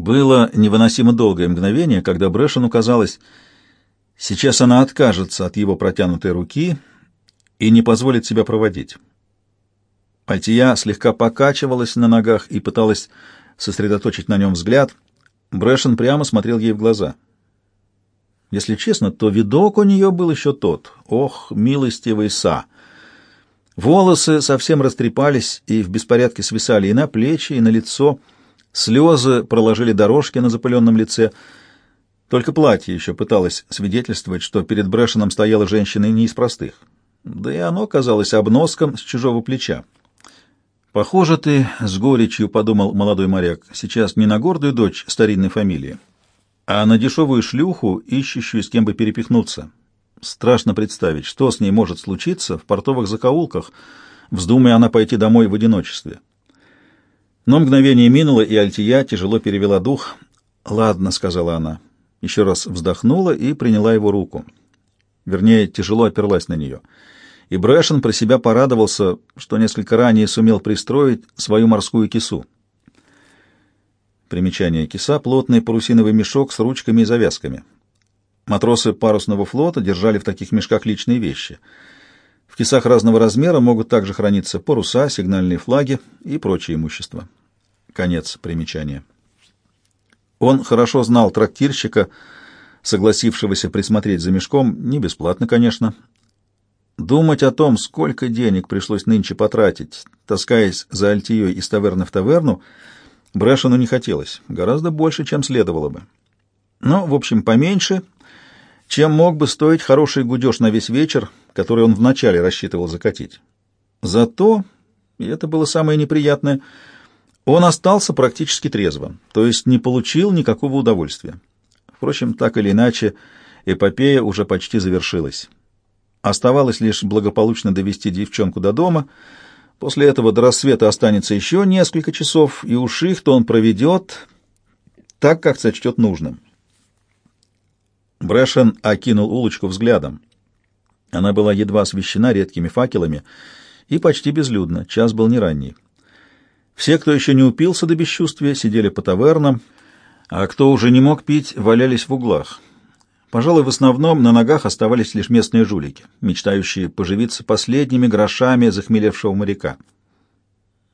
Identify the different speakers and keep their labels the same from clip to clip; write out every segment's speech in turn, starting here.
Speaker 1: Было невыносимо долгое мгновение, когда Брэшену казалось, сейчас она откажется от его протянутой руки и не позволит себя проводить. Альтия слегка покачивалась на ногах и пыталась сосредоточить на нем взгляд. Брэшен прямо смотрел ей в глаза. Если честно, то видок у нее был еще тот. Ох, милостивый Са! Волосы совсем растрепались и в беспорядке свисали и на плечи, и на лицо. Слезы проложили дорожки на запыленном лице. Только платье еще пыталось свидетельствовать, что перед Брэшеном стояла женщина не из простых. Да и оно казалось обноском с чужого плеча. «Похоже ты, — с горечью подумал молодой моряк, — сейчас не на гордую дочь старинной фамилии, а на дешевую шлюху, ищущую с кем бы перепихнуться. Страшно представить, что с ней может случиться в портовых закоулках, вздумая она пойти домой в одиночестве. Но мгновение минуло, и Альтия тяжело перевела дух. «Ладно», — сказала она, еще раз вздохнула и приняла его руку. Вернее, тяжело оперлась на нее — и Брэшен про себя порадовался, что несколько ранее сумел пристроить свою морскую кису. Примечание киса — плотный парусиновый мешок с ручками и завязками. Матросы парусного флота держали в таких мешках личные вещи. В кисах разного размера могут также храниться паруса, сигнальные флаги и прочее имущество. Конец примечания. Он хорошо знал трактирщика, согласившегося присмотреть за мешком, не бесплатно, конечно, Думать о том, сколько денег пришлось нынче потратить, таскаясь за альтией из таверны в таверну, Брэшену не хотелось, гораздо больше, чем следовало бы. Но, в общем, поменьше, чем мог бы стоить хороший гудеж на весь вечер, который он вначале рассчитывал закатить. Зато, и это было самое неприятное, он остался практически трезвым, то есть не получил никакого удовольствия. Впрочем, так или иначе, эпопея уже почти завершилась. Оставалось лишь благополучно довести девчонку до дома. После этого до рассвета останется еще несколько часов, и уж их-то он проведет так, как сочтет нужным. Брэшен окинул улочку взглядом. Она была едва освещена редкими факелами и почти безлюдна, час был не ранний. Все, кто еще не упился до бесчувствия, сидели по тавернам, а кто уже не мог пить, валялись в углах. Пожалуй, в основном на ногах оставались лишь местные жулики, мечтающие поживиться последними грошами захмелевшего моряка.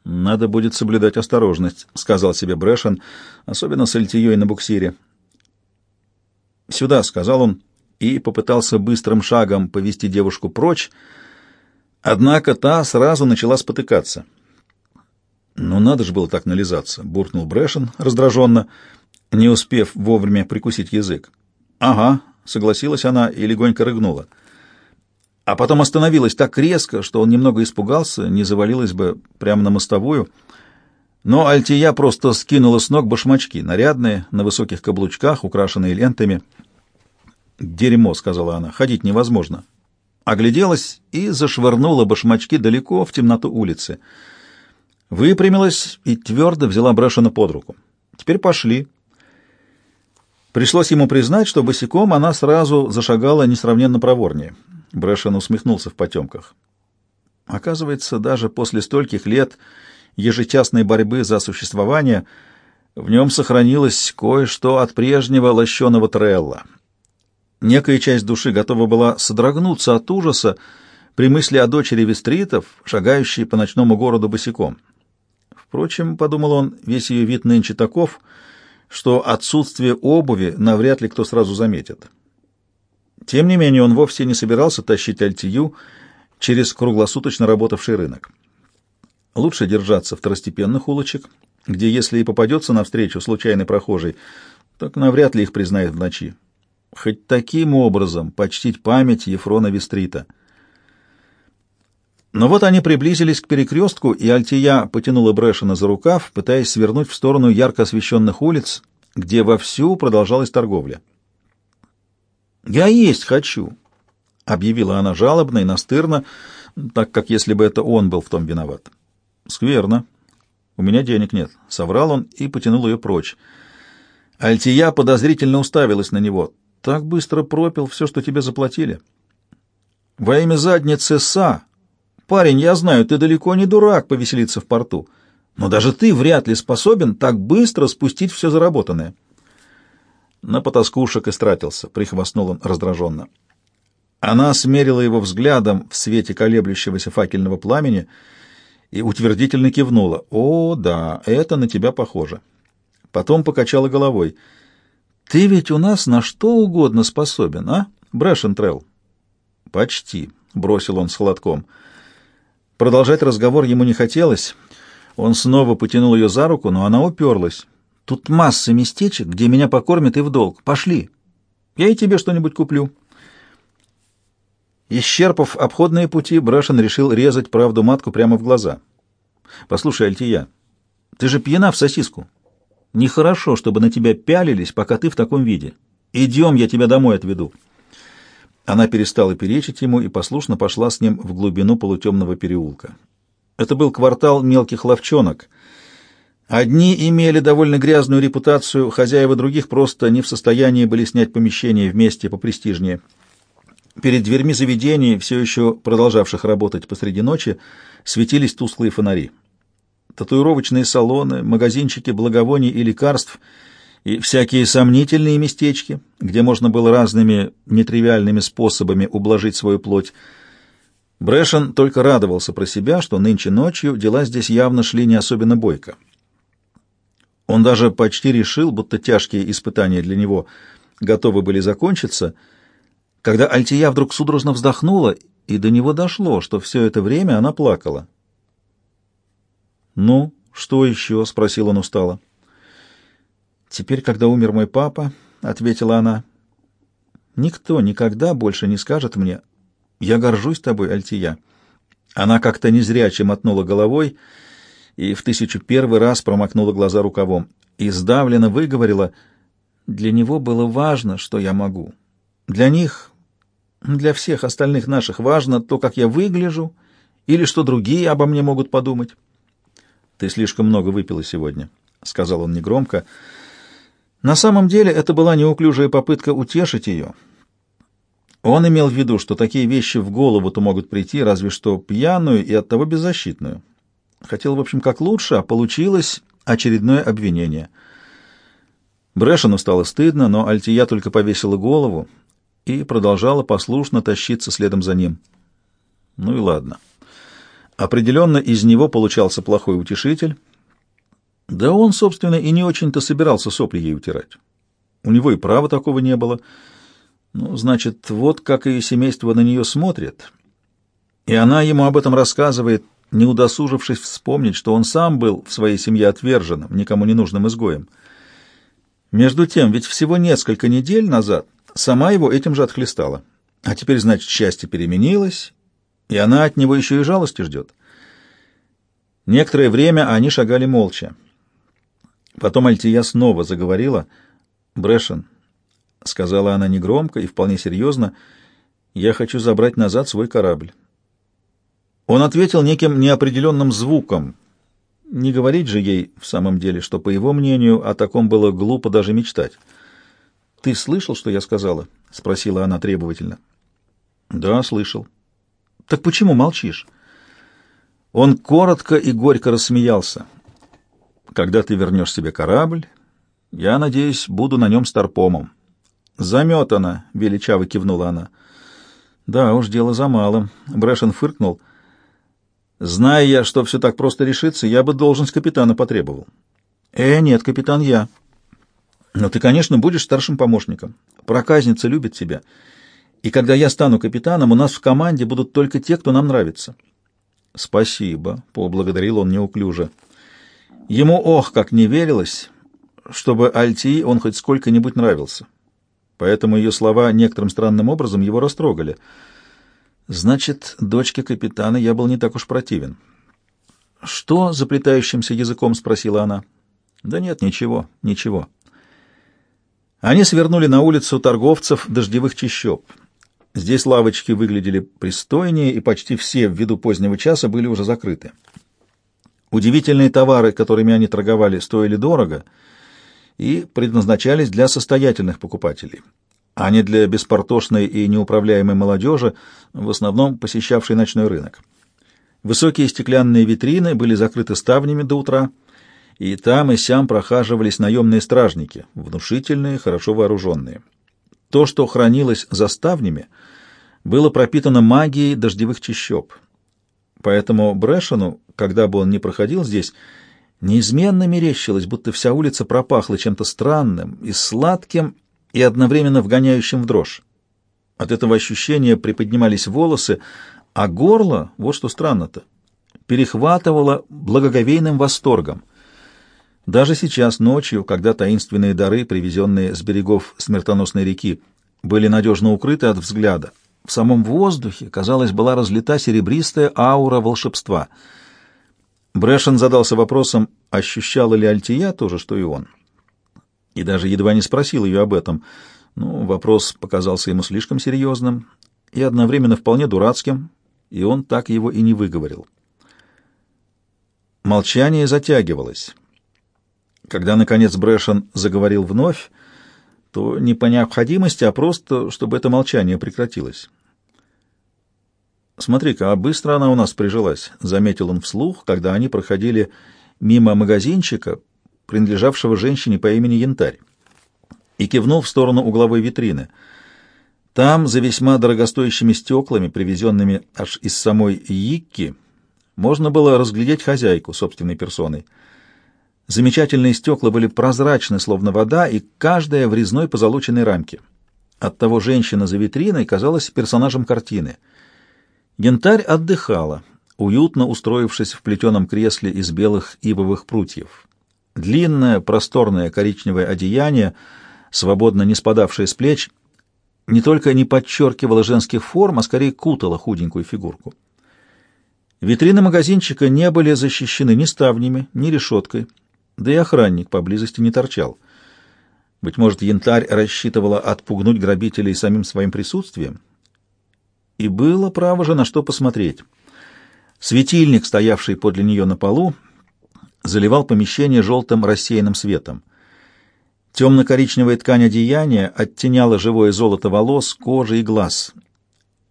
Speaker 1: «Надо будет соблюдать осторожность», — сказал себе Брэшен, особенно с Альтией на буксире. «Сюда», — сказал он, и попытался быстрым шагом повести девушку прочь, однако та сразу начала спотыкаться. «Ну, надо же было так нализаться», — буркнул Брэшен раздраженно, не успев вовремя прикусить язык. «Ага», — согласилась она и легонько рыгнула. А потом остановилась так резко, что он немного испугался, не завалилась бы прямо на мостовую. Но Альтия просто скинула с ног башмачки, нарядные, на высоких каблучках, украшенные лентами. «Дерьмо», — сказала она, — «ходить невозможно». Огляделась и зашвырнула башмачки далеко в темноту улицы. Выпрямилась и твердо взяла Брэшена под руку. «Теперь пошли». Пришлось ему признать, что босиком она сразу зашагала несравненно проворнее. Брэшен усмехнулся в потемках. Оказывается, даже после стольких лет ежечасной борьбы за существование в нем сохранилось кое-что от прежнего лощеного трелла. Некая часть души готова была содрогнуться от ужаса при мысли о дочери Вестритов, шагающей по ночному городу босиком. Впрочем, — подумал он, — весь ее вид нынче таков — что отсутствие обуви навряд ли кто сразу заметит. Тем не менее, он вовсе не собирался тащить Альтию через круглосуточно работавший рынок. Лучше держаться второстепенных улочек, где, если и попадется навстречу случайный прохожий, так навряд ли их признает в ночи. Хоть таким образом почтить память Ефрона Вестрита. Но вот они приблизились к перекрестку, и Альтия потянула Брэшена за рукав, пытаясь свернуть в сторону ярко освещенных улиц, где вовсю продолжалась торговля. «Я есть хочу», — объявила она жалобно и настырно, так как если бы это он был в том виноват. «Скверно. У меня денег нет», — соврал он и потянул ее прочь. Альтия подозрительно уставилась на него. «Так быстро пропил все, что тебе заплатили». «Во имя задницы Са!» «Парень, я знаю, ты далеко не дурак повеселиться в порту. Но даже ты вряд ли способен так быстро спустить все заработанное. На потаскушек истратился, прихвастнул он раздраженно. Она смерила его взглядом в свете колеблющегося факельного пламени и утвердительно кивнула. «О, да, это на тебя похоже». Потом покачала головой. «Ты ведь у нас на что угодно способен, а, Брэшентрелл?» «Почти», — бросил он с холодком. Продолжать разговор ему не хотелось. Он снова потянул ее за руку, но она уперлась. «Тут масса местечек, где меня покормят и в долг. Пошли. Я и тебе что-нибудь куплю». Исчерпав обходные пути, Брашин решил резать правду матку прямо в глаза. «Послушай, Альтия, ты же пьяна в сосиску. Нехорошо, чтобы на тебя пялились, пока ты в таком виде. Идем, я тебя домой отведу». Она перестала перечить ему и послушно пошла с ним в глубину полутемного переулка. Это был квартал мелких ловчонок. Одни имели довольно грязную репутацию, хозяева других просто не в состоянии были снять помещение вместе попрестижнее. Перед дверьми заведений, все еще продолжавших работать посреди ночи, светились тусклые фонари. Татуировочные салоны, магазинчики благовоний и лекарств и всякие сомнительные местечки, где можно было разными нетривиальными способами ублажить свою плоть. Брэшен только радовался про себя, что нынче ночью дела здесь явно шли не особенно бойко. Он даже почти решил, будто тяжкие испытания для него готовы были закончиться — когда Альтия вдруг судорожно вздохнула, и до него дошло, что все это время она плакала. «Ну, что еще?» — спросил он устало. «Теперь, когда умер мой папа», — ответила она, — «никто никогда больше не скажет мне, я горжусь тобой, Альтия». Она как-то незряче мотнула головой и в тысячу первый раз промокнула глаза рукавом и сдавленно выговорила, «Для него было важно, что я могу. Для них, для всех остальных наших важно то, как я выгляжу, или что другие обо мне могут подумать. Ты слишком много выпила сегодня, сказал он негромко. На самом деле это была неуклюжая попытка утешить ее. Он имел в виду, что такие вещи в голову-то могут прийти, разве что пьяную и оттого беззащитную. Хотел, в общем, как лучше, а получилось очередное обвинение. Брэшену стало стыдно, но Альтия только повесила голову, и продолжала послушно тащиться следом за ним. Ну и ладно. Определенно из него получался плохой утешитель. Да он, собственно, и не очень-то собирался сопли ей утирать. У него и права такого не было. Ну, значит, вот как ее семейство на нее смотрит. И она ему об этом рассказывает, не удосужившись вспомнить, что он сам был в своей семье отверженным, никому не нужным изгоем. Между тем, ведь всего несколько недель назад сама его этим же отхлестала. А теперь, значит, счастье переменилось, и она от него еще и жалости ждет. Некоторое время они шагали молча. Потом Альтия снова заговорила. «Брэшен», — сказала она негромко и вполне серьезно, — «я хочу забрать назад свой корабль». Он ответил неким неопределенным звуком. Не говорить же ей в самом деле, что, по его мнению, о таком было глупо даже мечтать. «Ты слышал, что я сказала?» — спросила она требовательно. «Да, слышал». «Так почему молчишь?» Он коротко и горько рассмеялся. «Когда ты вернешь себе корабль, я, надеюсь, буду на нем старпомом». «Заметана», — величаво кивнула она. «Да уж, дело за малым», — Брэшен фыркнул. «Зная я, что все так просто решится, я бы должность капитана потребовал». «Э, нет, капитан, я». Но ты, конечно, будешь старшим помощником. Проказница любит тебя. И когда я стану капитаном, у нас в команде будут только те, кто нам нравится. Спасибо, поблагодарил он неуклюже. Ему ох, как не верилось, чтобы Альтии он хоть сколько-нибудь нравился. Поэтому ее слова некоторым странным образом его растрогали. Значит, дочке капитана я был не так уж противен. «Что?» — заплетающимся языком спросила она. «Да нет, ничего, ничего». Они свернули на улицу торговцев дождевых чащоб. Здесь лавочки выглядели пристойнее, и почти все ввиду позднего часа были уже закрыты. Удивительные товары, которыми они торговали, стоили дорого и предназначались для состоятельных покупателей, а не для беспортошной и неуправляемой молодежи, в основном посещавшей ночной рынок. Высокие стеклянные витрины были закрыты ставнями до утра, и там и сям прохаживались наемные стражники, внушительные, хорошо вооруженные. То, что хранилось за ставнями, было пропитано магией дождевых чащоб. Поэтому Брэшену, когда бы он ни проходил здесь, неизменно мерещилось, будто вся улица пропахла чем-то странным и сладким, и одновременно вгоняющим в дрожь. От этого ощущения приподнимались волосы, а горло, вот что странно-то, перехватывало благоговейным восторгом. Даже сейчас, ночью, когда таинственные дары, привезенные с берегов смертоносной реки, были надежно укрыты от взгляда, в самом воздухе, казалось, была разлита серебристая аура волшебства. Брэшен задался вопросом, ощущала ли Альтия то же, что и он. И даже едва не спросил ее об этом. Ну, вопрос показался ему слишком серьезным и одновременно вполне дурацким, и он так его и не выговорил. Молчание затягивалось. Когда, наконец, Брэшен заговорил вновь, то не по необходимости, а просто, чтобы это молчание прекратилось. «Смотри-ка, а быстро она у нас прижилась», — заметил он вслух, когда они проходили мимо магазинчика, принадлежавшего женщине по имени Янтарь, и кивнул в сторону угловой витрины. Там, за весьма дорогостоящими стеклами, привезенными аж из самой Йикки, можно было разглядеть хозяйку собственной персоной. Замечательные стекла были прозрачны, словно вода, и каждая в резной позолоченной рамке. Оттого женщина за витриной казалась персонажем картины — Янтарь отдыхала, уютно устроившись в плетеном кресле из белых ивовых прутьев. Длинное, просторное коричневое одеяние, свободно не спадавшее с плеч, не только не подчеркивало женских форм, а скорее кутало худенькую фигурку. Витрины магазинчика не были защищены ни ставнями, ни решеткой, да и охранник поблизости не торчал. Быть может, янтарь рассчитывала отпугнуть грабителей самим своим присутствием? И было, право же, на что посмотреть. Светильник, стоявший подле нее на полу, заливал помещение желтым рассеянным светом. Темно-коричневая ткань одеяния оттеняла живое золото волос, кожи и глаз.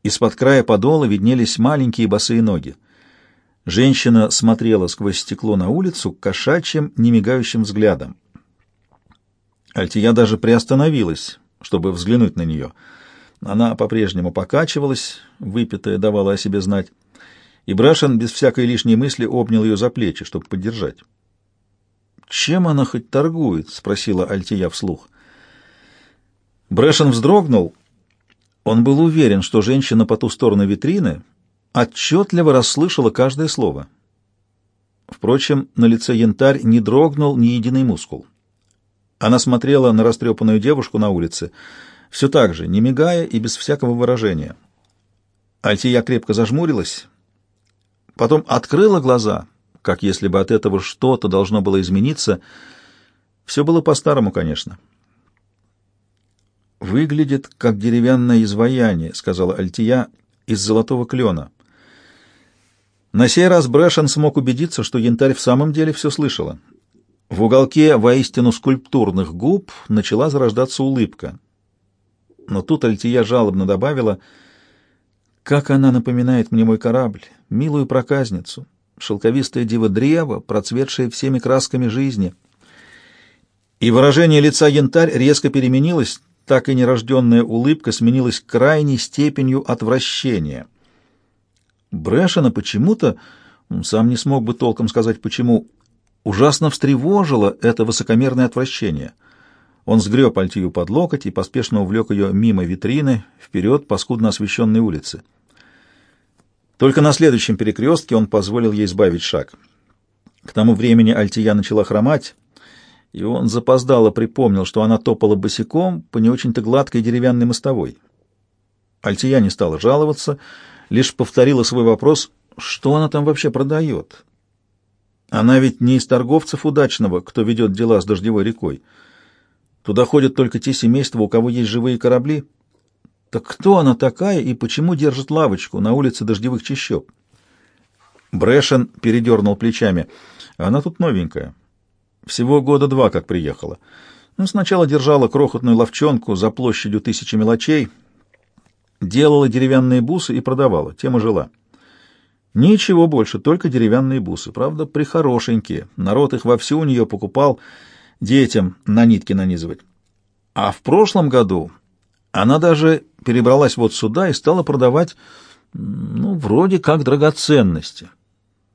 Speaker 1: Из-под края подола виднелись маленькие босые ноги. Женщина смотрела сквозь стекло на улицу кошачьим, немигающим взглядом. Альтия даже приостановилась, чтобы взглянуть на нее — она по-прежнему покачивалась, выпитая давала о себе знать, и Брашин без всякой лишней мысли обнял ее за плечи, чтобы поддержать. «Чем она хоть торгует?» — спросила Альтия вслух. Брэшен вздрогнул. Он был уверен, что женщина по ту сторону витрины отчетливо расслышала каждое слово. Впрочем, на лице янтарь не дрогнул ни единый мускул. Она смотрела на растрепанную девушку на улице — все так же, не мигая и без всякого выражения. Альтия крепко зажмурилась, потом открыла глаза, как если бы от этого что-то должно было измениться. Все было по-старому, конечно. «Выглядит, как деревянное изваяние», — сказала Альтия, — «из золотого клена». На сей раз Брэшен смог убедиться, что янтарь в самом деле все слышала. В уголке воистину скульптурных губ начала зарождаться улыбка. Но тут Альтия жалобно добавила, «Как она напоминает мне мой корабль, милую проказницу, шелковистое диво-древо, процветшее всеми красками жизни». И выражение лица янтарь резко переменилось, так и нерожденная улыбка сменилась крайней степенью отвращения. Брэшена почему-то, сам не смог бы толком сказать почему, ужасно встревожило это высокомерное отвращение — он сгреб Альтию под локоть и поспешно увлек ее мимо витрины, вперед по скудно освещенной улице. Только на следующем перекрестке он позволил ей сбавить шаг. К тому времени Альтия начала хромать, и он запоздало припомнил, что она топала босиком по не очень-то гладкой деревянной мостовой. Альтия не стала жаловаться, лишь повторила свой вопрос, что она там вообще продает. Она ведь не из торговцев удачного, кто ведет дела с дождевой рекой. Туда ходят только те семейства, у кого есть живые корабли. Так кто она такая и почему держит лавочку на улице дождевых чащоб? Брэшен передернул плечами. Она тут новенькая. Всего года два, как приехала. Ну, сначала держала крохотную ловчонку за площадью тысячи мелочей, делала деревянные бусы и продавала, тем и жила. Ничего больше, только деревянные бусы. Правда, прихорошенькие. Народ их вовсю у нее покупал детям на нитки нанизывать. А в прошлом году она даже перебралась вот сюда и стала продавать, ну, вроде как драгоценности.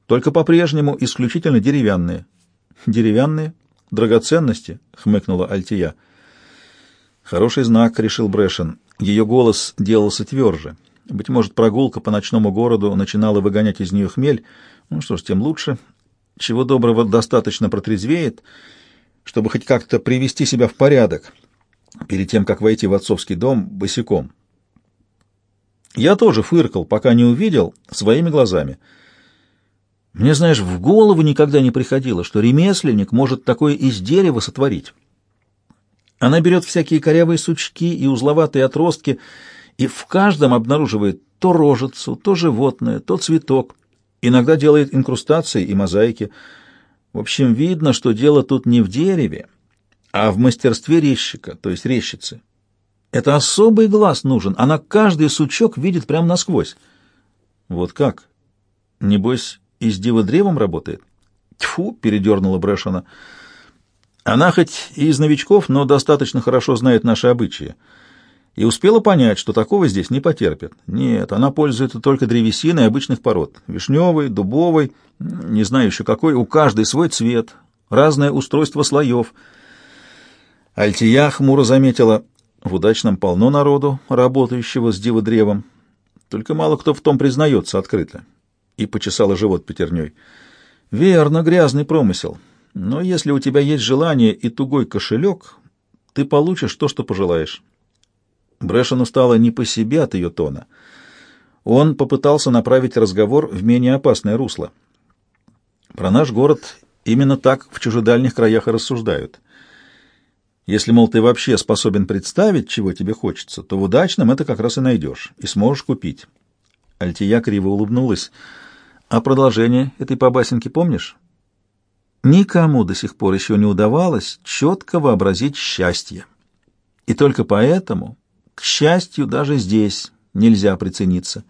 Speaker 1: Только по-прежнему исключительно деревянные. Деревянные? Драгоценности? — хмыкнула Альтия. Хороший знак, — решил Брэшен. Ее голос делался тверже. Быть может, прогулка по ночному городу начинала выгонять из нее хмель. Ну что ж, тем лучше. Чего доброго достаточно протрезвеет, чтобы хоть как-то привести себя в порядок перед тем, как войти в отцовский дом босиком. Я тоже фыркал, пока не увидел своими глазами. Мне, знаешь, в голову никогда не приходило, что ремесленник может такое из дерева сотворить. Она берет всякие корявые сучки и узловатые отростки и в каждом обнаруживает то рожицу, то животное, то цветок. Иногда делает инкрустации и мозаики. В общем, видно, что дело тут не в дереве, а в мастерстве резчика, то есть резчицы. Это особый глаз нужен, она каждый сучок видит прямо насквозь. Вот как? Небось, и с диводревом работает? Тьфу, передернула Брэшена. Она хоть и из новичков, но достаточно хорошо знает наши обычаи. И успела понять, что такого здесь не потерпят. Нет, она пользуется только древесиной обычных пород. Вишневой, дубовой, не знаю еще какой, у каждой свой цвет, разное устройство слоев. Альтия хмуро заметила, в удачном полно народу, работающего с диводревом. Только мало кто в том признается открыто. И почесала живот пятерней. Верно, грязный промысел. Но если у тебя есть желание и тугой кошелек, ты получишь то, что пожелаешь. Брэшену стало не по себе от ее тона. Он попытался направить разговор в менее опасное русло. Про наш город именно так в чужедальних краях и рассуждают. Если, мол, ты вообще способен представить, чего тебе хочется, то в удачном это как раз и найдешь, и сможешь купить. Альтия криво улыбнулась. А продолжение этой побасенки помнишь? Никому до сих пор еще не удавалось четко вообразить счастье. И только поэтому, к счастью, даже здесь нельзя прицениться.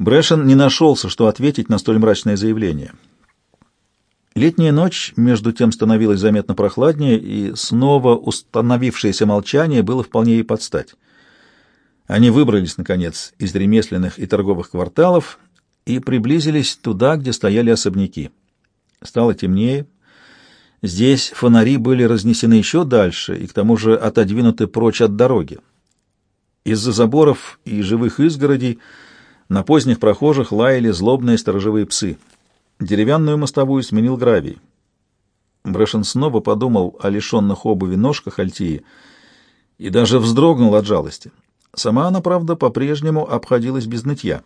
Speaker 1: Брэшен не нашелся, что ответить на столь мрачное заявление. Летняя ночь, между тем, становилась заметно прохладнее, и снова установившееся молчание было вполне ей подстать. Они выбрались, наконец, из ремесленных и торговых кварталов и приблизились туда, где стояли особняки. Стало темнее. Здесь фонари были разнесены еще дальше и к тому же отодвинуты прочь от дороги. Из-за заборов и живых изгородей на поздних прохожих лаяли злобные сторожевые псы. Деревянную мостовую сменил гравий. Брэшен снова подумал о лишенных обуви ножках Альтии и даже вздрогнул от жалости. Сама она, правда, по-прежнему обходилась без нытья.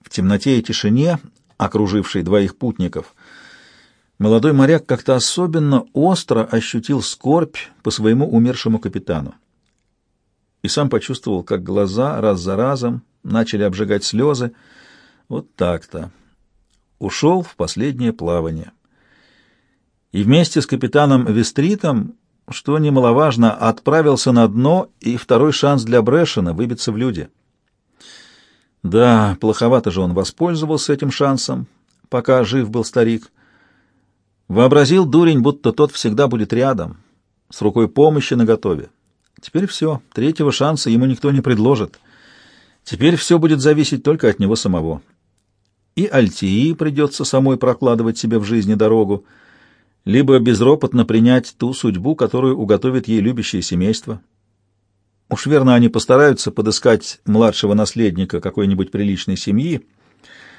Speaker 1: В темноте и тишине окруживший двоих путников, молодой моряк как-то особенно остро ощутил скорбь по своему умершему капитану. И сам почувствовал, как глаза раз за разом начали обжигать слезы. Вот так-то. Ушел в последнее плавание. И вместе с капитаном Вестритом, что немаловажно, отправился на дно и второй шанс для Брэшена выбиться в люди — да, плоховато же он воспользовался этим шансом, пока жив был старик. Вообразил дурень, будто тот всегда будет рядом, с рукой помощи наготове. Теперь все, третьего шанса ему никто не предложит. Теперь все будет зависеть только от него самого. И Альтии придется самой прокладывать себе в жизни дорогу, либо безропотно принять ту судьбу, которую уготовит ей любящее семейство. Уж верно, они постараются подыскать младшего наследника какой-нибудь приличной семьи,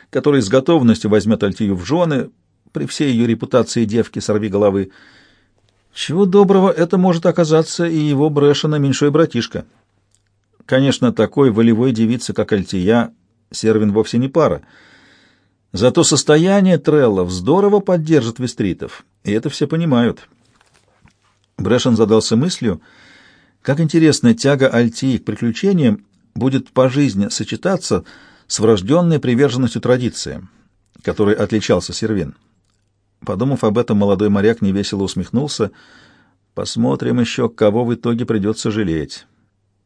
Speaker 1: который с готовностью возьмет Альтию в жены, при всей ее репутации девки сорви головы. Чего доброго, это может оказаться и его Брэшена меньшой братишка. Конечно, такой волевой девице, как Альтия, Сервин вовсе не пара. Зато состояние Треллов здорово поддержит Вестритов, и это все понимают. Брэшен задался мыслью, как интересно, тяга Альтии к приключениям будет по жизни сочетаться с врожденной приверженностью традициям, которой отличался Сервин. Подумав об этом, молодой моряк невесело усмехнулся. «Посмотрим еще, кого в итоге придется жалеть».